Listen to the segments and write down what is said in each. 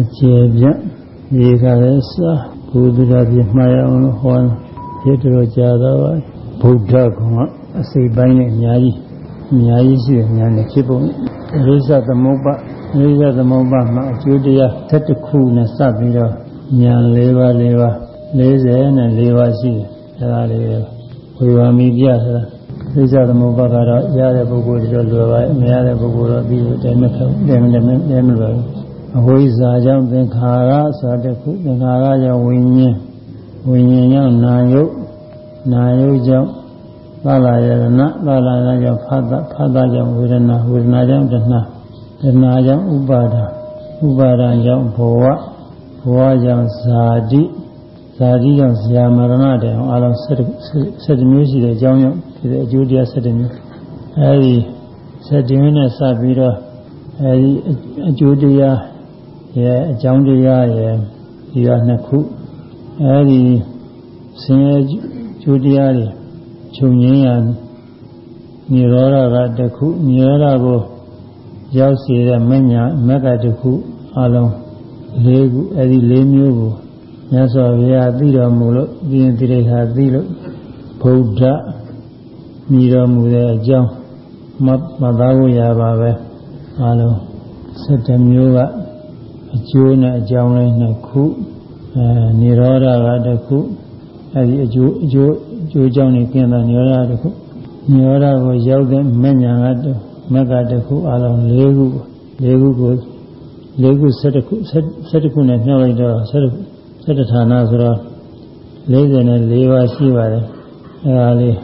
အကျေပြတ်ရေကလည်းစာဘုဒ္ဓရာပြမှားရအောင်လို့ဟောဖြစ်တော်ကြာတော့ဗုဒ္ဓကအစိပ်ပိုင်းနဲ့အများကြီးအများကြီးရှိတယ်ညာနဲ့ဖြစ်ပုံအရိစ္ဆသမုပ္ပါအရိစ္ဆသမုပ္ပါမှာအကျိုးတရား7ခုနဲ့စပ်ပြီးတော့ညာ၄ပါး၄ပါး40နဲ့4ပါးရှိတယ်အဲဒါလေးဝေဝါမိပြဆိုတာအရိစ္ဆသမုပ္ပါကတော့ရတဲ့ပုဂ္ဂိုလ်တွေတော့လွယ်ပါမရတဲ့ပုဂ္ဂိုလ်တော့ပြီးလို့တဲမခက်တဲမတဲမတဲမလွယ်ဘူး အဝိဇ္ဇာကြောင့်သင်္ခါရဆိုတဲ့ခုသင်္ခါရကြောင့်ဝိညာဉ်ဝိညာဉ်ကြောင့်နာယုတ်နာယုတ်ကြောင့်သာလာယရဏသာလာယကြောင့်ဖတ်တာဖတ်တာကြောင့်ဝေဒနာဝေဒနာကြောင့်တဏှာတဏှာကြောင့်ဥပါဒာဥပါဒာကြောင့်ဘဝဘဝကြောင့်ဇာတိဇာတိကြောင့်ဇာမရဏတဲ့အောင်အလုံး7မျိုးရှိတဲ့အကြောင်းကြောင့်ဒီအကျိုးတရား7မျိုးအဲဒီ7မျိုးနဲ့စပြီးတော့အဲဒီအကျိုးတရား ရဲ့အကြောင်းတရားရဲ့ဒီကနှစ်ခုအဲဒီဆင်းရဲကျိုးတရားတွေချုပ်ငင်းရနိရောဓကတစ်ခုနိရောဓကိုရောက်စေတဲ့မညာမက္ကတစ်ခုအလုံး၄ခုအဲဒီ၄မျိုးကိုမြတ်စွာဘုရားသိတော်မူလို့ပြင်းတိရိဟာသိလို့ဗုဒ္ဓမြည်တော်မူတဲ့အကြောင်းမမသားဖို့ရပါပဲအလုံး7မျိုးက အကျိုးနဲ့အကြောင်းလေးနှစ်ခုအဲနိရောဓကတစ်ခုအဲဒီအကျိုးအကျိုးအကျိုးကြောင့်နေကျင်းတာနိရောဓတစ်ခုနိရောဓကိုရောက်တဲ့မဉ္ဇဏ်ကမက္ကတစ်ခုအလုံး၄ခု၄ခုကို၄ခု7ခု7ခုနဲ့နှောက်လိုက်တော့7 7ဌာနဆိုတော့44ပါးရှိပါတယ်အဲဒါလေး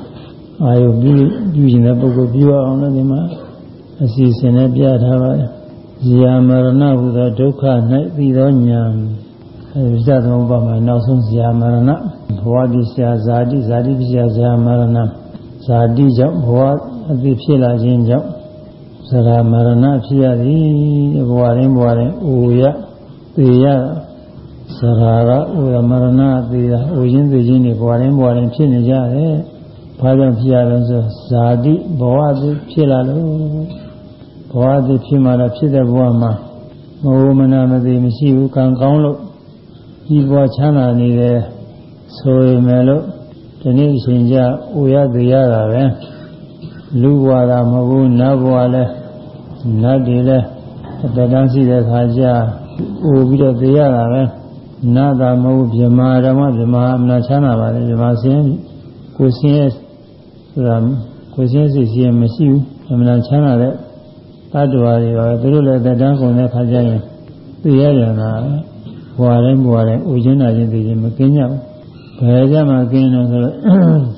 အာယုပြုပြုရင်တဲ့ပုဂ္ဂိုလ်ပြုအောင်လည်းဒီမှာအစီအစဉ်နဲ့ပြထားပါတယ် ဇာမရဏဟူသောဒုက္ခ၌ပြီးသောညာအဲဒီဇတ်သုံးပါးမှာနောက်ဆုံးဇာမရဏဘဝပစ္စယဇာတိဇာတိပစ္စယဇာမရဏဇာတိကြောင့်ဘဝအသိဖြစ်လာခြင်းကြောင့်ဇရာမရဏဖြစ်ရသည်ဘဝရင်းဘဝရင်းအိုရသေရဇရာကအိုရမရဏသေရအိုရင်းသေခြင်းတွေဘဝရင်းဘဝရင်းဖြစ်နေကြတယ်ဘာကြောင့်ဖြစ်ရလဲဆိုဇာတိဘဝအသိဖြစ်လာလို့ ဘဝအသိဖြစ်မှတော့ဖြစ်တဲ့ဘဝမှာမဝမနာမသိမရှိဘူးကံကောင်းလို့ဒီဘဝချမ်းသာနေတယ်ဆိုရမယ်လို့ဒီနေ့အချိန်ကျအိုရသေးရတာပဲလူဘဝသာမဟုတ်ဘူးနတ်ဘဝလည်းနတ်တွေလည်းအတ္တတန်းရှိတဲ့ခါကျအိုပြီးတော့သေးရတာပဲနတ်သာမဟုတ်ဗြဟ္မာဓမ္မဗြဟ္မာအမနာချမ်းသာပါလေဗြဟ္မာဆင်းကိုဆင်းရဲဆိုတာကိုဆင်းစိတ်ရှိရင်မရှိဘူးအမနာချမ်းသာတဲ့ တတ္တဝါတွေပါသူတို့လည်းတတန်းကုန်တဲ့ခါကျရင်သိရကြတာဘဝတိုင်းဘဝတိုင်းအိုခြင်းနာခြင်းသိခြင်းမကင်းကြဘူးဘယ်ကြမှာကင်းတယ်ဆိုတော့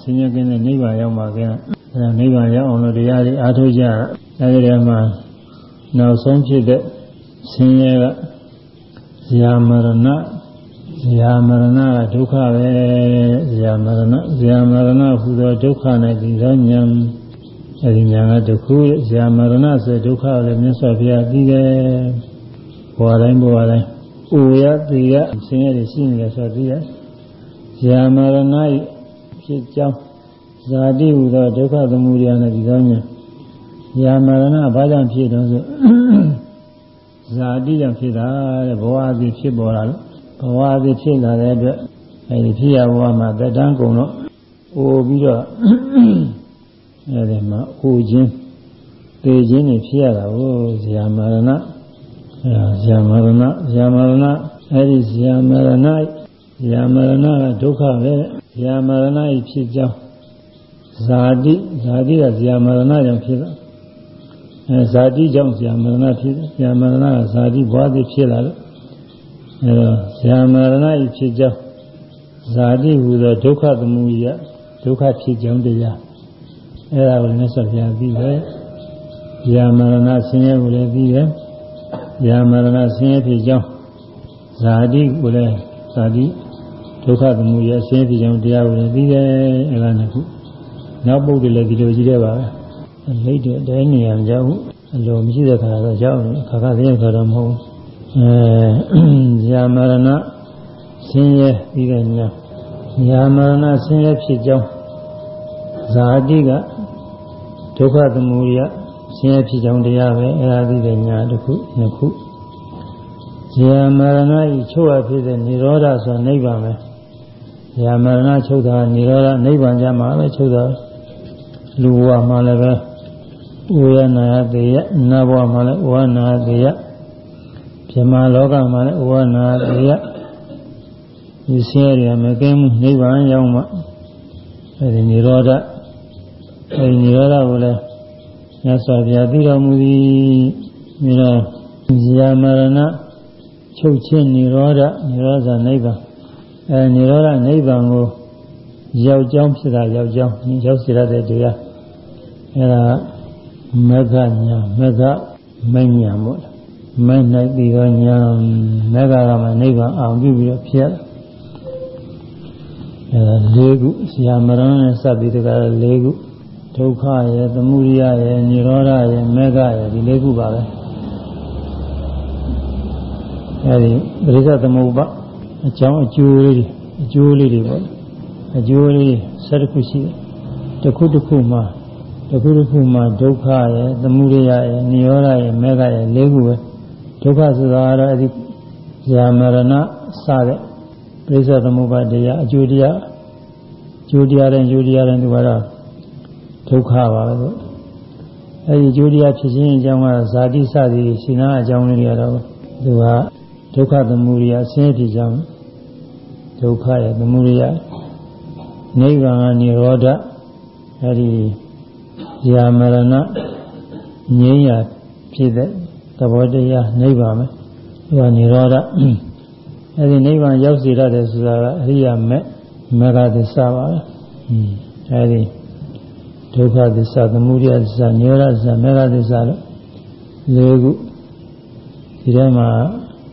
ဆင်းရဲကင်းတဲ့နိဗ္ဗာန်ရောက်မှာကင်းအဲဒါနိဗ္ဗာန်ရောက်အောင်လို့တရားတွေအားထုတ်ကြအဲဒီထဲမှာနောက်ဆုံးဖြစ်တဲ့ဆင်းရဲကဇာမရဏဇာမရဏကဒုက္ခပဲဇာမရဏဇာမရဏဟူသောဒုက္ခနဲ့ဒီသောဉာဏ် အဲဒီဉာဏ်ကတခုဇာမရဏဆိုဒုက္ခလည်းမြတ်စွာဘုရားပြီးတယ်ဘဝတိုင်းဘဝတိုင်းအိုရသေရဆင်းရဲရှိနေတယ်ဆိုပြီးရဇာမရဏဖြစ်ကြောင်းဇာတိဟူသောဒုက္ခသမုဒယနဲ့ဒီသောဉာဏ်ဇာမရဏဘာကြောင့်ဖြစ်တော့ဆိုဇာတိကြောင့်ဖြစ်တာတဲ့ဘဝအသည်ဖြစ်ပေါ်လာလို့ဘဝအသည်ဖြစ်လာတဲ့အတွက်အဲဒီဖြစ်ရဘဝမှာတတန်းကုန်တော့အိုပြီးတော့ အဲဒီမှာအိုခြင်းသေခြင်းတွေဖြစ်ရတာကိုဇာမရဏအဲဇာမရဏဇာမရဏအဲဒီဇာမရဏဇာမရဏကဒုက္ခပဲဇာမရဏဤဖြစ်ကြောင်းဇာတိဇာတိကဇာမရဏကြောင့်ဖြစ်တာအဲဇာတိကြောင့်ဇာမရဏဖြစ်ဇာမရဏကဇာတိဘဝတိဖြစ်လာလို့အဲတော့ဇာမရဏဤဖြစ်ကြောင်းဇာတိဟူသောဒုက္ခသမုဒယဒုက္ခဖြစ်ကြောင်းတရား အဲဒါကိုမြတ်စွာဘုရားပြီးတယ်ဇာမရဏဆင်းရဲကိုလည်းပြီးတယ်ဇာမရဏဆင်းရဲဖြစ်ကြောင်းဇာတိကိုလည်းဇာတိဒုက္ခသမုဒယဆင်းရဲဖြစ်ကြောင်းတရားကိုလည်းပြီးတယ်အဲဒါနှစ်ခုနောက်ပုဒ်တယ်လည်းဒီလိုကြီးတယ်ပါပဲလိတ်တဲ့တဲနေရမကြောက်ဘူးအလိုမရှိတဲ့ခါတော့ကြောက်နေခါခါသိရခါတော့မဟုတ်အဲဇာမရဏဆင်းရဲပြီးတဲ့ညဇာမရဏဆင်းရဲဖြစ်ကြောင်းဇာတိက ဒုက္ခသမုဒယဆင်းရဲဖြစ်ကြောင်းတရားပဲအဲဒါသိတဲ့ညာတစ်ခုနှစ်ခု ဇာမရဏဤချုပ်အပ်ဖြစ်တဲ့និရောဓဆိုနိဗ္ဗာန်ပဲဇာမရဏချုပ်တာនិရောဓနိဗ္ဗာန်ကြမှာပဲချုပ်တာလူဘဝမှာလည်းပဲဥယနာယတေယနတ်ဘဝမှာလည်းဥဝနာယတေယပြမလောကမှာလည်းဥဝနာယတေယဒီဆင်းရဲမကင်းမှုနိဗ္ဗာန်ရောက်မှအဲဒီនិရောဓ အဲဒီနိရောဓကိုလည်းမြတ်စွာဘုရားသိတော်မူသည်ပြီးတော့ဇာမရဏချုပ်ချင်းနိရောဓနိရောဓနိဗ္ဗာန်အဲနိရောဓနိဗ္ဗာန်ကိုရောက်ကြောင်းဖြစ်တာရောက်ကြောင်းရောက်စေရတဲ့တရားအဲဒါမဂ္ဂညာမဂ္ဂမညာမို့လားမဲနိုင်ပြီးတော့ညာမဂ္ဂကမှနိဗ္ဗာန်အောင်ပြုပြီးတော့ဖြစ်ရအဲဒါ၄ခုဇာမရဏနဲ့စပ်ပြီးတကယ်၄ခု ဒုက္ခရဲ့သမုဒိယရဲ့និရောဓရဲ့မဂ္ဂရဲ့ဒီ၄ခုပါပဲအဲဒီပရိစ္ဆသမုပ္ပါအကြောင်းအကျိုးလေးတွေအကျိုးလေးတွေပေါ့အကျိုးလေး၁၁ခုရှိတယ်တစ်ခုတစ်ခုမှာတစ်ခုတစ်ခုမှာဒုက္ခရဲ့သမုဒိယရဲ့និရောဓရဲ့မဂ္ဂရဲ့၄ခုပဲဒုက္ခဆိုတာကတော့အဲဒီဇာမရဏစတဲ့ပရိစ္ဆသမုပ္ပါတရားအကျိုးတရားအကျိုးတရားတဲ့ကျိုးတရားတဲ့ဒီကတော့ ဒုက္ခပါပဲလို့အဲဒီကျိုးတရားဖြစ်ခြင်းအကြောင်းကဇာတိစသည်ရှင်နာအကြောင်းလေးတွေကတော့သူကဒုက္ခသမုဒယဆင်းရဲကြောင်းဒုက္ခရဲ့သမုဒယနိဗ္ဗာန်နိရောဓအဲဒီယာမရဏငြိမ်းရာဖြစ်တဲ့သဘောတရားနိဗ္ဗာန်ပဲသူကနိရောဓအဲဒီနိဗ္ဗာန်ရောက်စေရတယ်ဆိုတာကအရိယာမေမေဃသစ္စာပါပဲအဲဒီ ဒုက္ခသစ္စာသမုဒယသစ္စာနိရောဓသစ္စာမေဃသစ္စာလို့၄ခုဒီထဲမှာ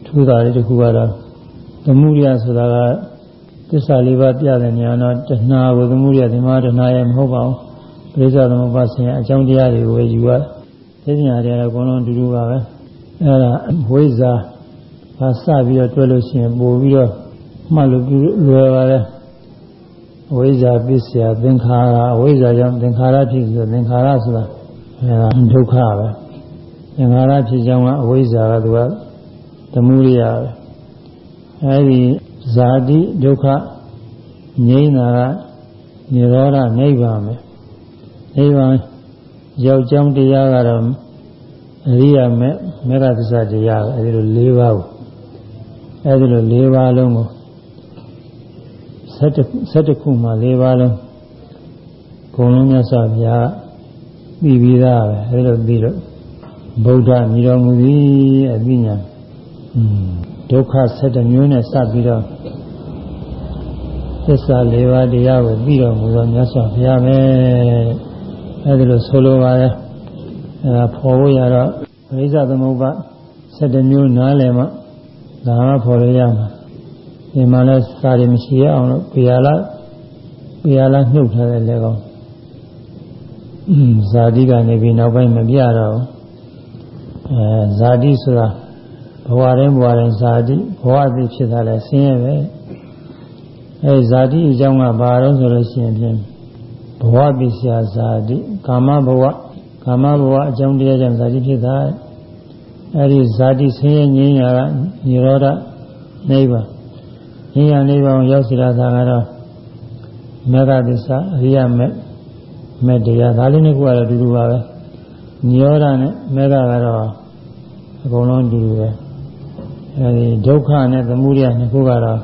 ထူးတာလေးတစ်ခုကတော့သမုဒယဆိုတာကသစ္စာလေးပါးပြတဲ့ညာတော့တဏှာကိုသမုဒယဒီမှာတဏှာရဲ့မဟုတ်ပါဘူးပရိစ္ဆေသမုပ္ပါဆင်အကြောင်းတရားတွေကိုပဲယူရသိညာတွေကတော့အကုန်လုံးအတူတူပါပဲအဲဒါဝိဇ္ဇာဘာစပြီးတော့တွဲလို့ရှိရင်ပို့ပြီးတော့မှတ်လို့လွယ်ပါတယ်အ ဝိဇ္ဇာပစ္စယသင်္ခါရအဝိဇ္ဇာကြောင့်သင်္ခါရဖြစ်ဆိုသင်္ခါရဆိုတာအဲဒါဒုက္ခပဲသင်္ခါရဖြစ်ကြောင်းကအဝိဇ္ဇာကသူကသမုဒိယပဲအဲဒီဇာတိဒုက္ခငြိမ်းတာကនិရောဓနိဗ္ဗာန်ပဲနိဗ္ဗာန်ရောက်ကြောင်းတရားကတော့အရိယာမေမေဃသစ္စာတရားပဲအဲဒီလို၄ပါးကိုအဲဒီလို၄ပါးလုံးကို 7ခုမှ၄ပါးလုံးဘုံလုံးမြတ်စွာဘုရားပြီးပြီးသားပဲအဲဒီလိုပြီးတော့ဗုဒ္ဓမြည်တော်မူသည်အပညာဒုက္ခ7မျိုးနဲ့စပြီးတော့သစ္စာ၄ပါးတရားကိုပြီးတော်မူသောမြတ်စွာဘုရားပဲအဲဒီလိုဆိုလိုပါရဲ့အဲဒါဖော်ဖို့ရတော့ပရိစ္ဆသမုပ္ပါ7မျိုးနားလည်မှဒါမှဖော်ရရမှာ ဒီမှာလဲစာရီမရှိရအောင်လို့ပြရလားပြရလားနှုတ်ထားတဲ့လေကောင်းဇာတိကနေပြီးနောက်ပိုင်းမပြတော့အဲဇာတိဆိုတာဘဝတိုင်းဘဝတိုင်းဇာတိဘဝသိဖြစ်တာလဲဆင်းရဲပဲအဲဇာတိအကြောင်းကဘာတော့ဆိုလို့ရှိရင်ဖြင့်ဘဝပစ္စယဇာတိကာမဘဝကာမဘဝအကြောင်းတရားကြောင့်ဇာတိဖြစ်တာအဲဒီဇာတိဆင်းရဲငြိမ်းရာကនិရောဓနိဗ္ဗာန် ဉာဏ်နိဗ္ဗာန်ရောက်စီတာကတော့မေဃသစ္စာအရိယမေမေတ္တရားဒါလေးနှစ်ခုကတော့အတူတူပါပဲညောရနဲ့မေဃကတော့အကုန်လုံးအတူတူပဲအဲဒီဒုက္ခနဲ့သမုဒယနှစ်ခုကတော့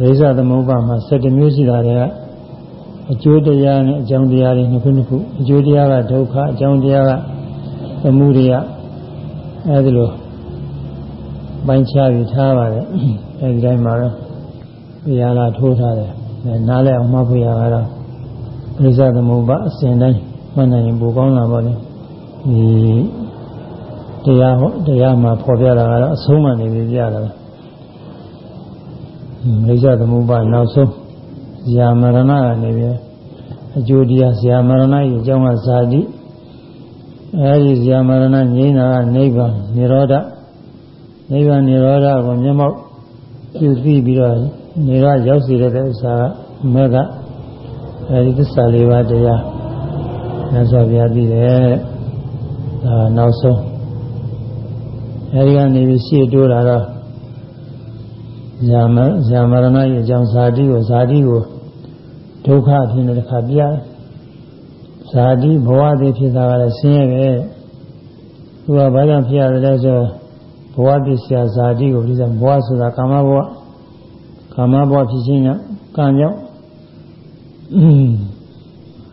ရိစ္ဆသမုပ္ပါမှာ7မျိုးရှိတာတွေကအကျိုးတရားနဲ့အကြောင်းတရားတွေနှစ်ခုနှစ်ခုအကျိုးတရားကဒုက္ခအကြောင်းတရားကသမုဒယအဲဒီလိုပိုင်းခြားပြီးထားပါတယ် အဲဒီတိုင်းမှာပဲပြာလာထိုးထားတယ်နားလဲအောင်မှတ်ဖို့ရကတော့ပြိဿသမုပ္ပါအစဉ်တိုင်းမှတ်နိုင်ရင်ပိုကောင်းလာပါလေဒီတရားဟောတရားမှာဖော်ပြတာကတော့အဆုံးမှနေပြီးပြတာပဲပြိဿသမုပ္ပါနောက်ဆုံးဇာမရဏကနေပြီးအကျိုးတရားဇာမရဏရဲ့အကြောင်းကဇာတိအဲဒီဇာမရဏငြိမ်းတာကနိဗ္ဗာန်និရောဓနိဗ္ဗာန်និရောဓကိုမျက်မှောက် ပြုပြီးပြီးတော့နေရရောက်စီတဲ့ဥစ္စာကမေကအဲဒီသစ္စာလေးပါးတရားမြတ်စွာဘုရားပြီးတယ်ဒါနောက်ဆုံးအဲဒီကနေပြီးရှေ့တိုးလာတော့ဇာမဇာမရဏရဲ့အကြောင်းဇာတိကိုဇာတိကိုဒုက္ခဖြစ်နေတဲ့ခါပြဇာတိဘဝတည်ဖြစ်တာကလည်းဆင်းရဲပဲသူကဘာကြောင့်ဖြစ်ရတယ်လဲဆို ဘဝတည်ဆရာဇာတိကိုဒီစားဘဝဆိုတာကာမဘဝကာမဘဝဖြစ်ခြင်းကြောင့်ကံကြောင့်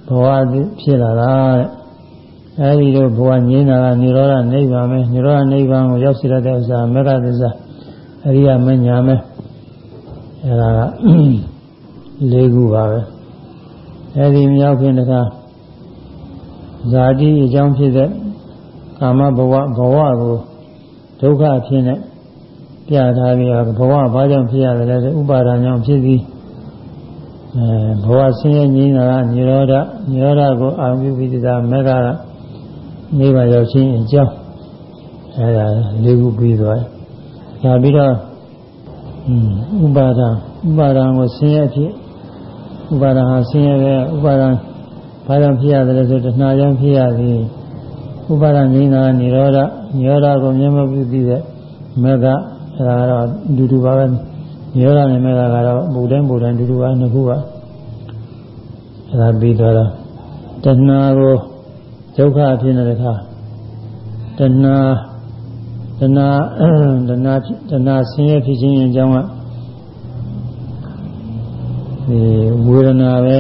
ဘဝတည်ဖြစ်လာတာတဲ့အဲဒီလိုဘဝငြိမ်းတာကនិရောဓနိဗ္ဗာန်ပဲនិရောဓနိဗ္ဗာန်ကိုရောက်စီရတဲ့ဥစ္စာမေဃသစ္စာအရိယမညာမဲအဲဒါက၄ခုပါပဲအဲဒီမြောက်ခင်တခါဇာတိအကြောင်းဖြစ်တဲ့ကာမဘဝဘဝကို ဒုက္ခအဖြစ်နဲ့ပြထားပြီးဘဝဘာကြောင့်ဖြစ်ရတယ်လဲဥပါဒာကြောင့်ဖြစ်ပြီးအဲဘဝဆင်းရဲငြိမ်းတာကនិရောဓនិရောဓကိုအာရုံပြုပြီးသားမေဃကနိဗ္ဗာန်ရောက်ခြင်းအကြောင်းအဲဒါ၄ခုပြီးသွားတယ်။ဒါပြီးတော့ဥပါဒံဥပါဒံကိုဆင်းရဲဖြစ်ဥပါဒံဟာဆင်းရဲပဲဥပါဒံဘာကြောင့်ဖြစ်ရတယ်လဲဆိုတဏှာကြောင့်ဖြစ်ရသည်ဥပါဒံငြိမ်းတာនិရောဓ និရောဓကိုမျက်မှောက်ပြုပြီးတဲ့မေဃအဲဒါကတော့ဒူဒူပါပဲនិရောဓနဲ့မေဃကတော့ဘုဒ္ဓံဘုဒ္ဓံဒူဒူပါနှစ်ခုပါအဲဒါပြီးတော့တဏှာကိုဒုက္ခဖြစ်နေတဲ့ခါတဏှာတဏှာတဏှာတဏှာဆင်းရဲဖြစ်ခြင်းအကြောင်းကဒီဝေဒနာပဲ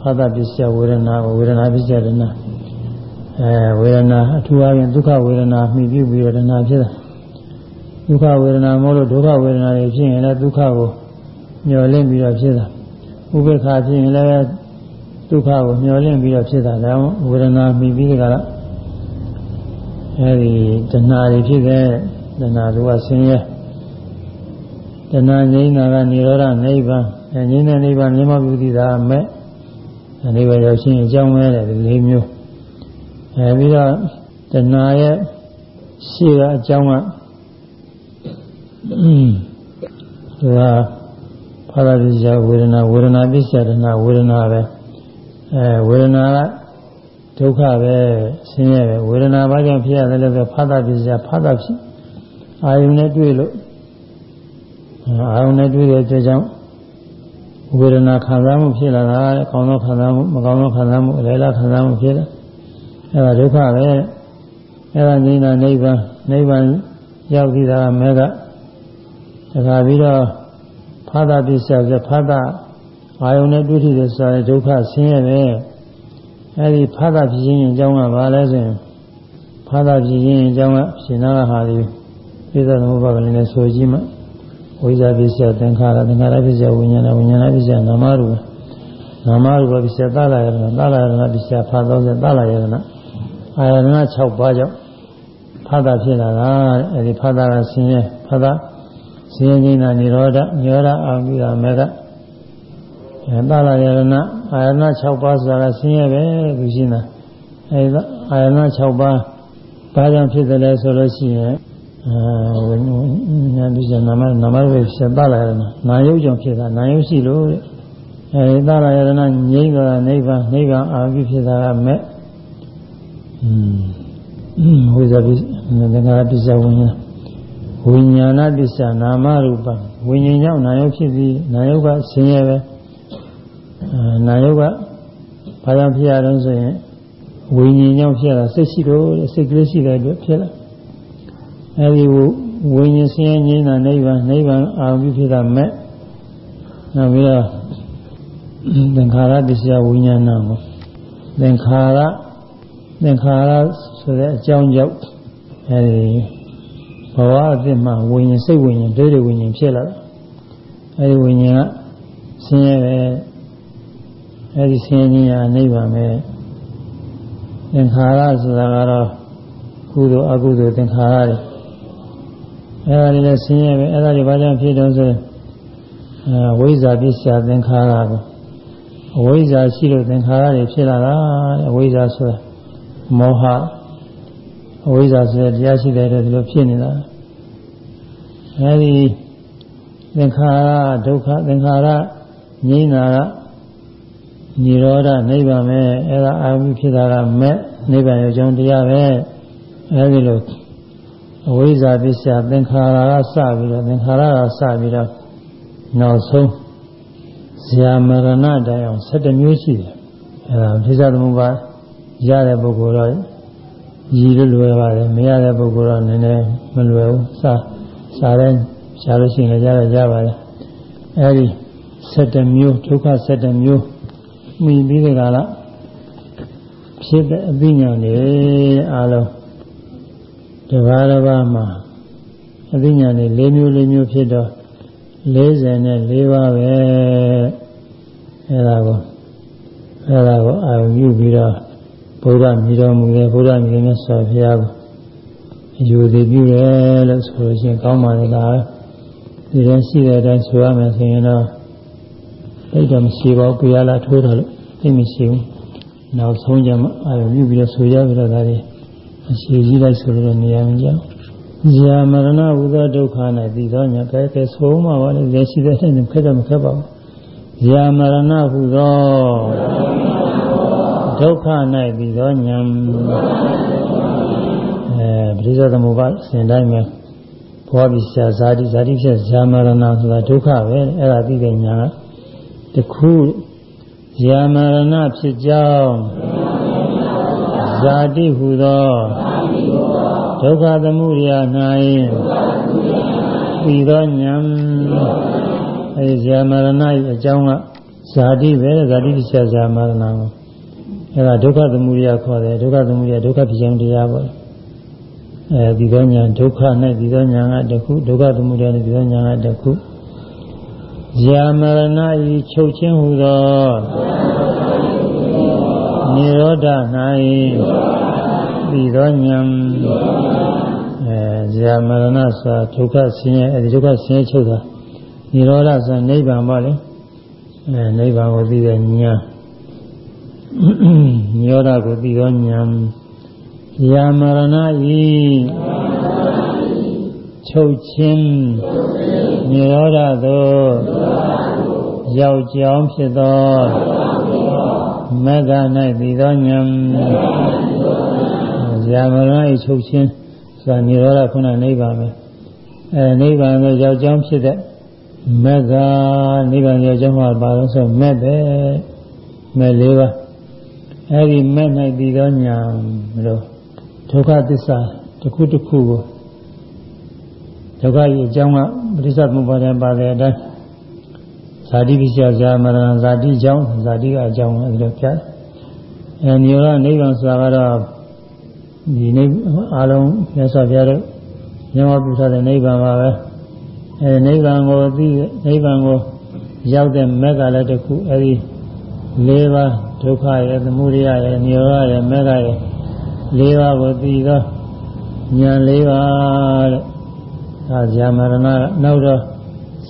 ဖသပစ္စယဝေဒနာဝေဒနာပစ္စယတဏှာ အဲဝေဒနာအထူးအရင်ဒုက္ခဝေဒနာမှီပြုပြီးတော့တဏှာဖြစ်တာဒုက္ခဝေဒနာမဟုတ်လို့ဒုက္ခဝေဒနာတွေဖြစ်ရင်လည်းဒုက္ခကိုညှော်လင့်ပြီးတော့ဖြစ်တာဥပေက္ခဖြစ်ရင်လည်းဒုက္ခကိုမျောလင့်ပြီးတော့ဖြစ်တာလည်းဝေဒနာမိပြီးကြတာအဲဒီတဏှာတွေဖြစ်တဲ့တဏှာတို့ကဆင်းရဲတဏှာငြိမ်းတာကនិရောဓနိဗ္ဗာန်အဲငြိမ်းတဲ့နိဗ္ဗာန်မြတ်မပြုသီတာမဲ့နိဗ္ဗာန်ရောက်ခြင်းအကြောင်းပဲတဲ့ဒီလေးမျိုး အဲပြီးတော့တဏှာရဲ့ရှိကအကြောင်းကသူကဖာရတိဇဝေဒနာဝေဒနာပစ္စယတဏဝေဒနာပဲအဲဝေဒနာကဒုက္ခပဲဆင်းရဲပဲဝေဒနာဘာကြောင့်ဖြစ်ရတယ်လဲဆိုဖတ်တာဖြစ်စရာဖတ်တာဖြစ်အာယုန်နဲ့တွေ့လို့အာယုန်နဲ့တွေ့တဲ့အတွက်ကြောင့်ဝေဒနာခံစားမှုဖြစ်လာတာတဲ့ကောင်းသောခံစားမှုမကောင်းသောခံစားမှုအလဲလားခံစားမှုဖြစ်တယ် အဲဒါဒုက္ခပဲအဲဒါငြိမ်းတာနိဗ္ဗာန်နိဗ္ဗာန်ရောက်ပြီးတာမဲကတခါပြီးတော့ဖတ်တာပစ္စယဆိုဖတ်တာအာယုန်နဲ့တွေ့ထိတယ်ဆိုရင်ဒုက္ခဆင်းရဲပဲအဲဒီဖာသာဖြစ်ခြင်းအကြောင်းကဘာလဲဆိုရင်ဖာသာဖြစ်ခြင်းအကြောင်းကရှင်နာဟာဒီပြည့်စုံသမုပ္ပါဒ်လည်းနဲ့ဆိုကြည့်မှဝိဇ္ဇာပစ္စယသင်္ခါရသင်္ခါရပစ္စယဝိညာဏဝိညာဏပစ္စယနာမရူပနာမရူပပစ္စယသလာယရဏသလာယရဏပစ္စယဖာသောစေသလာယရဏ အာယရဏ6ပါးကြောင့်ဖာသာဖြစ်လာတာအဲဒီဖာသာကဆင်းရဲဖာသာဆင်းရဲခြင်းနာនិရောဓនិရောဓအာမိတာမေကအဲသလာယရဏအာယနာ6ပါးဆိုတာကဆင်းရဲပဲသူရှင်းတာအဲအာယနာ6ပါးဘာကြောင့်ဖြစ်တယ်လဲဆိုလို့ရှိရင်အဲဝိညာဉ်ဒီနာမနာမဝိဖြစ်သလာယရဏနာယုတ်ကြောင့်ဖြစ်တာနာယုတ်ရှိလို့အဲသလာယရဏငြိမ့်တာနိဗ္ဗာန်နိဗ္ဗာန်အာရုံဖြစ်တာကမဲ့อืม ဝိဇ္ဇာပိသင်္ခါရပစ္စယဝိညာဉ်ဝိညာဏပစ္စယနာမရူပဝိညာဉ်ကြောင့်နာယုတ်ဖြစ်ပြီးနာယုတ်ကဆင်းရဲပဲနာယုတ်ကဘာကြောင့်ဖြစ်ရတော့ဆိုရင်ဝိညာဉ်ကြောင့်ဖြစ်ရတာစိတ်ရှိတော့စိတ်ကလေးရှိတဲ့အတွက်ဖြစ်လာအဲဒီဝိညာဉ်ဆင်းရဲငြိမ်းတာနိဗ္ဗာန်နိဗ္ဗာန်အာရုံဖြစ်တာမဲ့နောက်ပြီးတော့သင်္ခါရပစ္စယဝိညာဏကိုသင်္ခါရ သင်္ခါရဆိုတဲ့အကြောင်းကြောင့်အဲဒီဘဝအသစ်မှာဝိညာဉ်စိတ်ဝိညာဉ်ဒိဋ္ဌိဝိညာဉ်ဖြစ်လာတယ်အဲဒီဝိညာဉ်ကဆင်းရဲပဲအဲဒီဆင်းရဲခြင်းဟာနိဗ္ဗာန်ပဲသင်္ခါရဆိုတာကတော့ကုသိုလ်အကုသိုလ်သင်္ခါရတွေအဲဒါတွေလည်းဆင်းရဲပဲအဲဒါတွေဘာကြောင့်ဖြစ်တော့ဆိုအဲဝိဇ္ဇာပစ္စယသင်္ခါရကိုအဝိဇ္ဇာရှိလို့သင်္ခါရတွေဖြစ်လာတာအဝိဇ္ဇာဆိုတာ မောဟအဝိဇ္ဇာဆိုတဲ့တရားရှိတဲ့အတွက်ဒီလိုဖြစ်နေတာအဲဒီသင်္ခါရဒုက္ခသင်္ခါရငြိမ်းတာကនិရောဓနိဗ္ဗာန်ပဲအဲဒါအာရုံဖြစ်တာကမဲ့နိဗ္ဗာန်ရဲ့အကြောင်းတရားပဲအဲဒီလိုအဝိဇ္ဇာပစ္စယသင်္ခါရကစပြီးတော့သင်္ခါရကစပြီးတော့နောက်ဆုံးဇာမရဏတိုင်အောင်7မျိုးရှိတယ်အဲဒါพิစ္ဆသမုပ္ပါ ရတဲ့ပုဂ္ဂိုလ်တော့ရည်လို့လွယ်ပါတယ်မရတဲ့ပုဂ္ဂိုလ်တော့နည်းနည်းမလွယ်ဘူးစာစာတဲ့ရှားလို့ရှိရင်လည်းကြရကြပါတယ်အဲဒီ7မျိုးဒုက္ခ7မျိုးမိပြီးတဲ့ကလာဖြစ်တဲ့အသိဉာဏ်တွေအားလုံးတဘာတစ်ပါးမှာအသိဉာဏ်တွေ၄မျိုး၄မျိုးဖြစ်တော့44ပါးပဲအဲဒါကိုအဲဒါကိုအာရုံပြုပြီးတော့ ဘုရားမြည်တော်မူတဲ့ဘုရားမြည်တဲ့ဆောဘုရားကိုအယူသည်ပြုတယ်လို့ဆိုလို့ရှိရင်ကောင်းပါလေလားဒီရင်ရှိတဲ့အတိုင်းဆိုရမယ်ဆိုရင်တော့သိတော့မရှိပါဘူးပြရလာထိုးတော့လို့သိမရှိဘူးနောက်ဆုံးကြမှာအာရုံပြုပြီးတော့ဆိုရပြီးတော့ဒါတွေအရှိကြီးလိုက်ဆိုလို့နေရာမကြောက်ဇာမရဏဝုသောဒုက္ခ၌တည်သောညာကဲကဲဆုံးမှာပါလေရရှိတဲ့စိတ်နဲ့ခက်တော့မခက်ပါဘူးဇာမရဏဟုသော ဒုက္ခ၌တည်သောညာအဲပရိသသမုပ္ပါစင်တိုင်းမှာဘောပိစာဇာတိဇာတိဖြစ်ဇာမရဏဆိုတာဒုက္ခပဲအဲ့ဒါသိတဲ့ညာကတခုဇာမရဏဖြစ်ကြောင်းဇာတိဟုသောဒုက္ခသမုဒယ၌ပြီးသောဉာဏ်အဲဇာမရဏ၏အကြောင်းကဇာတိပဲဇာတိဖြစ်ဇာမရဏကို အဲဒါဒုက္ခသမုဒယခေါ်တယ်ဒုက္ခသမုဒယဒုက္ခဖြစ်ခြင်းတရားပေါ့အဲဒီသောဉာဏ်ဒုက္ခ၌ဒီသောဉာဏ်ကတခုဒုက္ခသမုဒယ၌ဒီသောဉာဏ်ကတခုဇာမရဏဤချုပ်ခြင်းဟူသောနိရောဓ၌ပြီးသောဉာဏ်အဲဇာမရဏဆိုဒုက္ခဆင်းရဲအဲဒီဒုက္ခဆင်းရဲချုပ်တာနိရောဓဆိုနိဗ္ဗာန်ပါလေအဲနိဗ္ဗာန်ကိုသိတဲ့ဉာ ဏ်နိရောဓကိုသိသောဉာဏ်ဇာမရဏဤချုပ်ခြင်းနိရောဓသို့ရောက်ကြောင်းဖြစ်သောမဂ္ဂ၌ပြီးသောဉာဏ်ဇာမရဏ၏ချုပ်ခြင်းဆိုတာနိရောဓခုနနိဗ္ဗာန်ပဲအဲနိဗ္ဗာန်ကိုရောက်ကြောင်းဖြစ်တဲ့မဂ္ဂနိဗ္ဗာန်ရောက်ကြောင်းမှာပါလို့ဆိုမဲ့ပဲမဲ့လေးပါ အဲဒီမဲ့၌ပြီးသောဉာဏ်လို့ဒုက္ခသစ္စာတစ်ခုတစ်ခုကိုဒုက္ခရဲ့အကြောင်းကပရိစ္ဆေသမုပ္ပါဒံပါတဲ့အတိုင်းဇာတိပိစ္ဆဇာမရဏဇာတိကြောင့်ဇာတိကအကြောင်းအဲဒီလိုပြအဲနိရောဓနိဗ္ဗာန်ဆိုတာကတော့ဒီနိအာလုံးမြတ်စွာဘုရားတို့ညောပြုထားတဲ့နိဗ္ဗာန်ပါပဲအဲနိဗ္ဗာန်ကိုသိနိဗ္ဗာန်ကိုရောက်တဲ့မက်ကလည်းတစ်ခုအဲဒီ ၄ပါးဒုက္ခရဲ့သမုဒယရဲ့နိရောဓရဲ့မက်ကရဲ့၄ပါးကိုသိသောဉာဏ်၄ပါးတဲ့ဒါဇာမရဏကနောက်တော့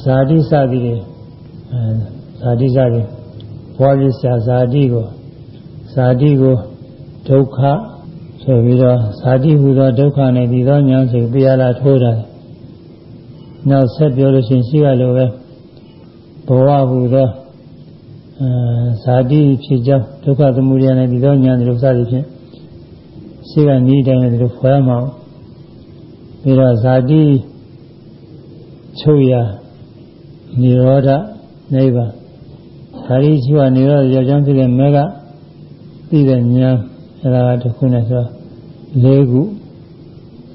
ဇာတိစသည်တွေအဲဇာတိစသည်ဘောပစ္စဇာတိကိုဇာတိကိုဒုက္ခဆိုပြီးတော့ဇာတိဟူသောဒုက္ခနဲ့ဒီသောညာဆိုပြရလာထိုးတာနောက်ဆက်ပြောလို့ရှိရင်ရှိရလိုပဲဘဝဟူသောအဲ ဇာတိဖြစ်ကြောင်းဒုက္ခသမုဒယနဲ့ဒီသောညာတို့စသည်ဖြင့်ရှိကဤတိုင်းနဲ့တို့ဖွယ်မှာပြီးတော့ဇာတိချုပ်ရនិရောဓနိဗ္ဗာန်ဇာတိချုပ်ရនិရောဓရောက်ကြောင်းဖြစ်တဲ့မေကသိတဲ့ဉာဏ်အဲဒါကတစ်ခုနဲ့ဆို၄ခု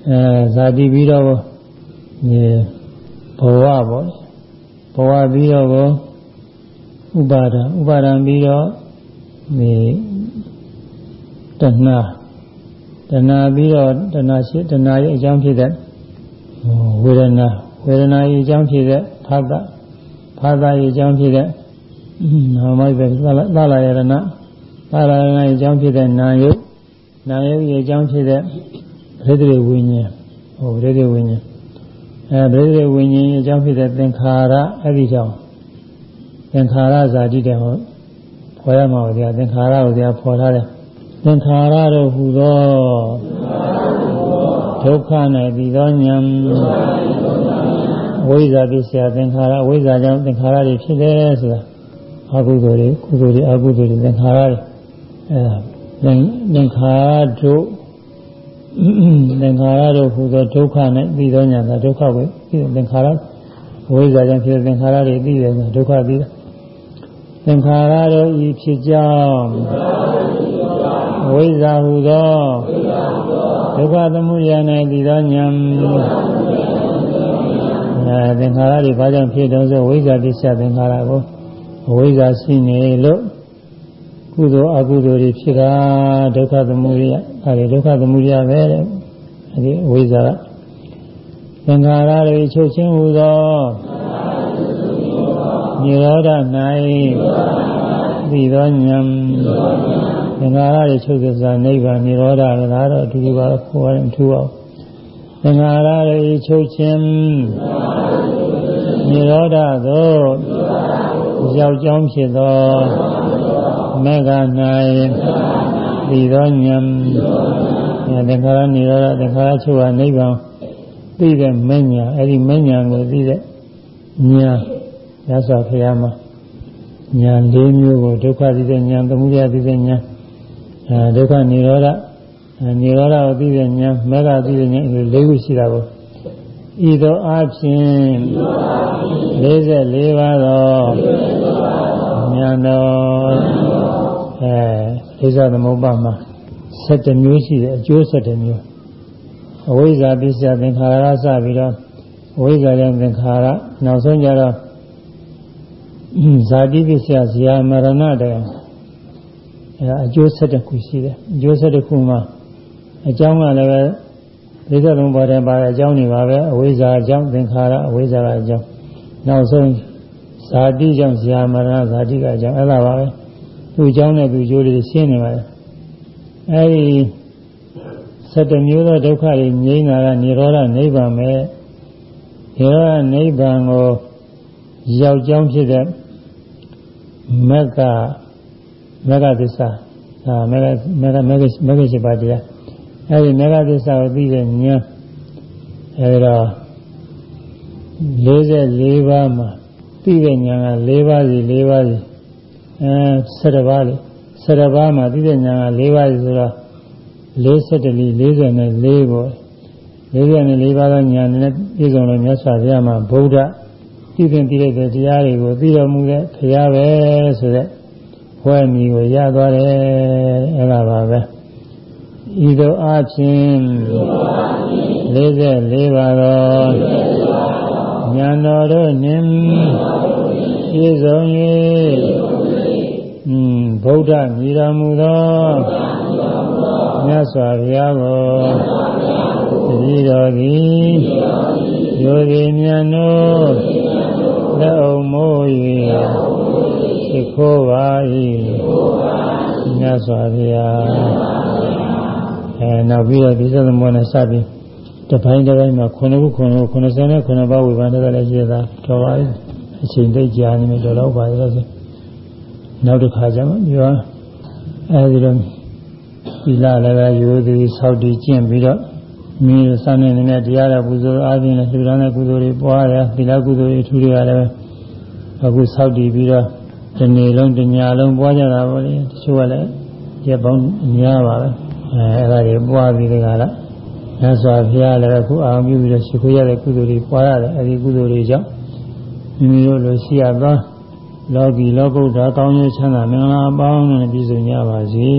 အဲဇာတိပြီးတော့ဒီဘဝပေါ့ဘဝပြီးတော့ကို ဥပါဒဥပါဒံပြီးတော့ဒီတဏှာတဏှာပြီးတော့တဏှာရှိတဏှာရဲ့အကြောင်းဖြစ်တဲ့ဝေဒနာဝေဒနာရဲ့အကြောင်းဖြစ်တဲ့ဖာသဖာသရဲ့အကြောင်းဖြစ်တဲ့နာမိုက်ပဲသလာယရဏသလာယရဏရဲ့အကြောင်းဖြစ်တဲ့နာယုတ်နာယုတ်ရဲ့အကြောင်းဖြစ်တဲ့ပရိသေဝိညာဉ်ဟောပရိသေဝိညာဉ်အဲပရိသေဝိညာဉ်ရဲ့အကြောင်းဖြစ်တဲ့သင်္ခါရအဲ့ဒီကြောင့် သင်္ခါရဇာတိတဲ့ဟောခေါ်ရမှာဟောဒီသင်္ခါရကိုဒီဖော်ထားတယ်သင်္ခါရတို့ဟူသောဒုက္ခ၌ပြီးသောဉာဏ်ဝိဇ္ဇာပစ္စယသင်္ခါရဝိဇ္ဇာကြောင့်သင်္ခါရတွေဖြစ်တယ်ဆိုတာအကုသိုလ်တွေကုသိုလ်တွေအကုသိုလ်တွေသင်္ခါရတွေအဲသင်္ခါရတို့သင်္ခါရတို့ဟူသောဒုက္ခနဲ့ပြီးသောညာကဒုက္ခပဲသင်္ခါရဝိဇ္ဇာကြောင့်ဖြစ်တဲ့သင်္ခါရတွေပြီးတယ်ဆိုဒုက္ခပြီးတယ် သင်္ခါရတို့ဤဖြစ်ကြောင်းဝိဇ္ဇာဟူသောဒုက္ခသမုဒယ၌ပြီးသောညာအဲသင်္ခါရတွေဘာကြောင့်ဖြစ်တော့ဆိုဝိဇ္ဇာပစ္စယသင်္ခါရကိုဝိဇ္ဇာရှိနေလို့ကုသိုလ်အကုသိုလ်တွေဖြစ်တာဒုက္ခသမုဒယအဲဒီဒုက္ခသမုဒယပဲတဲ့အဲဒီဝိဇ္ဇာကသင်္ခါရတွေချုပ်ချင်းဟူသော နိရောဓ၌သိသောဉာဏ်သင်္ခါရရဲ့ချုပ်ကစားနိဗ္ဗာန်နိရောဓကဒါတော့အတူတူပါခေါ်ရင်ထူအောင်သင်္ခါရရဲ့ချုပ်ခြင်းနိရောဓသို့ရောက်ကြောင်းဖြစ်သောမေဃ၌သိသောဉာဏ်သင်္ခါရနိရောဓသင်္ခါရချုပ်ဟာနိဗ္ဗာန်သိတဲ့မဉ္ဇဉ်အဲဒီမဉ္ဇဉ်ကိုသိတဲ့ဉာဏ် ရသော်ဖရာမှာဉာဏ်၄မျိုးကိုဒုက္ခသိတဲ့ဉာဏ်သမုဒယသိတဲ့ဉာဏ်အဲဒုက္ခនិရောဓនិရောဓကိုသိတဲ့ဉာဏ်မေဃသိတဲ့ဉာဏ်ဒီ၄ခုရှိတာကိုဤသို့အားဖြင့်44ပါးသောဉာဏ်တော်အဲဒိသသမုပ္ပါမှာ7မျိုးရှိတယ်အကျိုး7မျိုးအဝိဇ္ဇာပစ္စယသင်္ခါရစပြီးတော့အဝိဇ္ဇာကြောင့်သင်္ခါရနောက်ဆုံးကြတော့ ဇာတိပစ္စယဇာမရဏတည်းအဲအကျိုး7ခုရှိတယ်အကျိုး7ခုမှာအကြောင်းကလည်းပဲဒိသသမုပ္ပါတဲ့ပါတဲ့အကြောင်းတွေပါပဲအဝိဇ္ဇာအကြောင်းသင်္ခါရအဝိဇ္ဇာကအကြောင်းနောက်ဆုံးဇာတိကြောင့်ဇာမရဏဇာတိကအကြောင်းအဲ့ဒါပါပဲသူ့အကြောင်းနဲ့သူ့ကျိုးတွေရှင်းနေပါတယ်အဲဒီ7မျိုးသောဒုက္ခတွေငြိမ်းတာကនិရောဓနိဗ္ဗာန်ပဲនិရောဓနိဗ္ဗာန်ကိုရောက်ကြောင်းဖြစ်တဲ့ မက္ကမက္ကသစ္စာအာမက္ကမက္ကမက္ကမက္ကရှိပါတရားအဲဒီမက္ကသစ္စာကိုသိတဲ့ဉာဏ်အဲဒီတော့44ပါးမှာသိတဲ့ဉာဏ်က4ပါးစီ4ပါးစီအဲ7ပါးလေ7ပါးမှာသိတဲ့ဉာဏ်က4ပါးစီဆိုတော့47လီ44ပေါ့44ပါးသောဉာဏ်နဲ့ပြည့်စုံလို့မြတ်စွာဘုရားမှာဗုဒ္ဓ သိပင်သိတဲ့တရားတွေကိုသိတော်မူတဲ့ဘုရားပဲဆိုတဲ့ဖွဲ့မီကိုရသွားတယ်အဲ့ဒါပါပဲဤသို့အားဖြင့်44ပါးသောဉာဏ်တော်တို့နှင့်ပြည့်စုံ၍ဗုဒ္ဓမြည်တော်မူသောမြတ်စွာဘုရားကိုတတိတော်သည်ယောဂီမြန်တို့ လက်အောင်မိုး၍သိခိုးပါ၏မြတ်စွာဘုရားအဲနောက်ပြီးတော့ဒီသသမုန်းနဲ့စပြီးတပိုင်းတစ်ပိုင်းမှာခုနှစ်ခုခုနှစ်ခု99ပါးဝေဘာနဲ့လည်းရှိတာတော်ပါပြီအချိန်သိကြာနေပြီတော်တော့ပါရလို့ဆိုနောက်တစ်ခါကျမှပြောအဲဒီတော့သီလလည်းပဲရိုးသည်ဆောက်တည်ကျင့်ပြီးတော့ မိစောင်းနေတဲ့တရားတော်ပူဇော်အားဖြင့်လည်းသုဒ္ဓနဲ့ကုသိုလ်တွေပွားရသီလကုသိုလ်တွေအထူးတွေကလည်းအခုဆောက်တည်ပြီးတော့ဒီနေ့လုံးတညလုံးပွားကြတာပေါ့လေတချို့ကလည်းရက်ပေါင်းများပါပဲအဲအဲ့ဒါတွေပွားပြီးတကလားမြတ်စွာဘုရားလည်းအခုအာရုံပြုပြီးတော့ရှိခိုးရတဲ့ကုသိုလ်တွေပွားရတယ်အဲဒီကုသိုလ်တွေကြောင့်မိမိတို့လိုရှိရသောလောကီလောကုတ္တကောင်းကျိုးချမ်းသာမင်္ဂလာအပေါင်းနဲ့ပြည့်စုံကြပါစေ